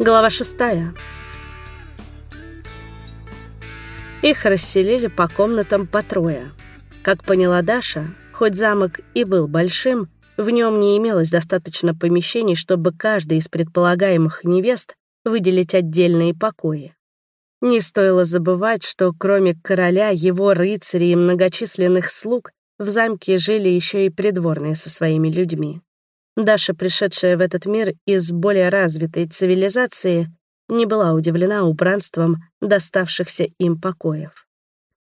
Глава шестая. Их расселили по комнатам по трое. Как поняла Даша, хоть замок и был большим, в нем не имелось достаточно помещений, чтобы каждый из предполагаемых невест выделить отдельные покои. Не стоило забывать, что кроме короля, его рыцарей и многочисленных слуг в замке жили еще и придворные со своими людьми. Даша, пришедшая в этот мир из более развитой цивилизации, не была удивлена убранством доставшихся им покоев.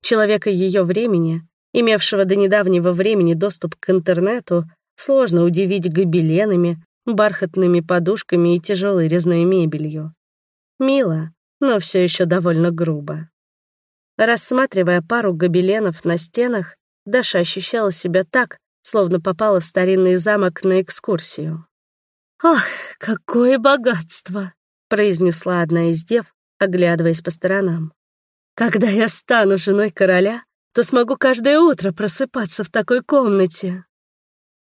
Человека ее времени, имевшего до недавнего времени доступ к интернету, сложно удивить гобеленами, бархатными подушками и тяжелой резной мебелью. Мило, но все еще довольно грубо. Рассматривая пару гобеленов на стенах, Даша ощущала себя так, словно попала в старинный замок на экскурсию. «Ах, какое богатство!» — произнесла одна из дев, оглядываясь по сторонам. «Когда я стану женой короля, то смогу каждое утро просыпаться в такой комнате».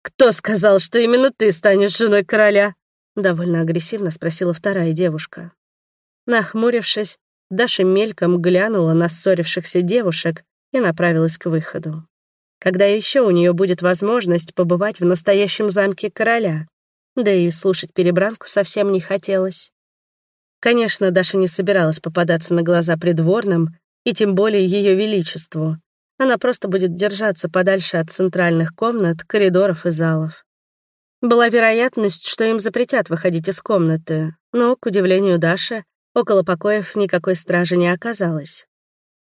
«Кто сказал, что именно ты станешь женой короля?» — довольно агрессивно спросила вторая девушка. Нахмурившись, Даша мельком глянула на ссорившихся девушек и направилась к выходу. Когда еще у нее будет возможность побывать в настоящем замке короля? Да и слушать перебранку совсем не хотелось. Конечно, Даша не собиралась попадаться на глаза придворным, и тем более Ее Величеству. Она просто будет держаться подальше от центральных комнат, коридоров и залов. Была вероятность, что им запретят выходить из комнаты, но, к удивлению Даши, около покоев никакой стражи не оказалось.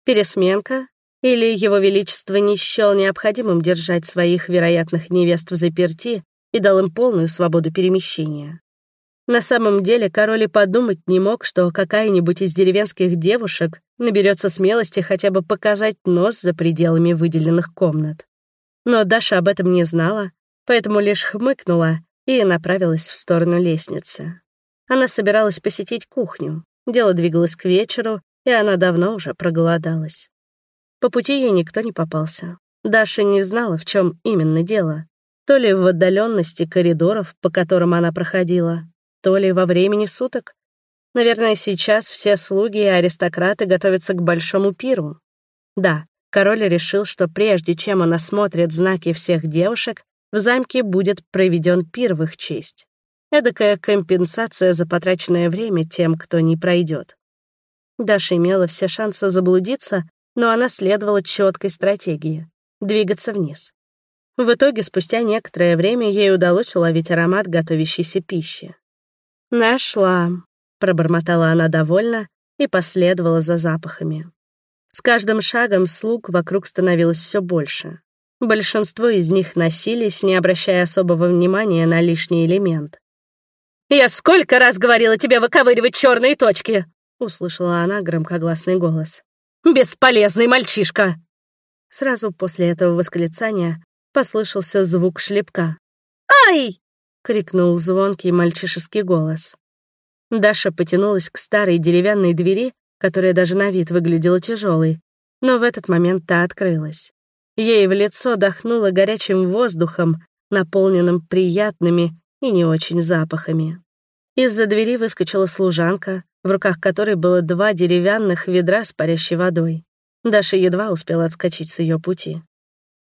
Пересменка, или Его Величество не счел необходимым держать своих вероятных невест в заперти и дал им полную свободу перемещения. На самом деле король и подумать не мог, что какая-нибудь из деревенских девушек наберется смелости хотя бы показать нос за пределами выделенных комнат. Но Даша об этом не знала, поэтому лишь хмыкнула и направилась в сторону лестницы. Она собиралась посетить кухню. Дело двигалось к вечеру, и она давно уже проголодалась. По пути ей никто не попался. Даша не знала, в чем именно дело. То ли в отдаленности коридоров, по которым она проходила, то ли во времени суток. Наверное, сейчас все слуги и аристократы готовятся к большому пиру. Да, король решил, что прежде чем он осмотрит знаки всех девушек, в замке будет проведен пир в их честь. Эдакая компенсация за потраченное время тем, кто не пройдет. Даша имела все шансы заблудиться, но она следовала четкой стратегии — двигаться вниз. В итоге, спустя некоторое время, ей удалось уловить аромат готовящейся пищи. «Нашла», — пробормотала она довольно и последовала за запахами. С каждым шагом слуг вокруг становилось все больше. Большинство из них носились, не обращая особого внимания на лишний элемент. «Я сколько раз говорила тебе выковыривать черные точки!» — услышала она громкогласный голос. Бесполезный мальчишка!» Сразу после этого восклицания послышался звук шлепка. «Ай!» — крикнул звонкий мальчишеский голос. Даша потянулась к старой деревянной двери, которая даже на вид выглядела тяжелой, но в этот момент та открылась. Ей в лицо дохнуло горячим воздухом, наполненным приятными и не очень запахами. Из-за двери выскочила служанка, в руках которой было два деревянных ведра с парящей водой. Даша едва успела отскочить с ее пути.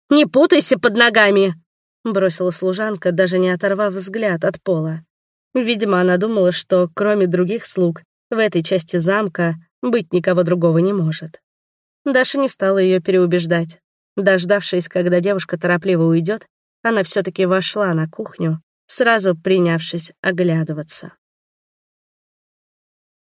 «Не путайся под ногами!» — бросила служанка, даже не оторвав взгляд от пола. Видимо, она думала, что кроме других слуг в этой части замка быть никого другого не может. Даша не стала ее переубеждать. Дождавшись, когда девушка торопливо уйдет, она все таки вошла на кухню, сразу принявшись оглядываться.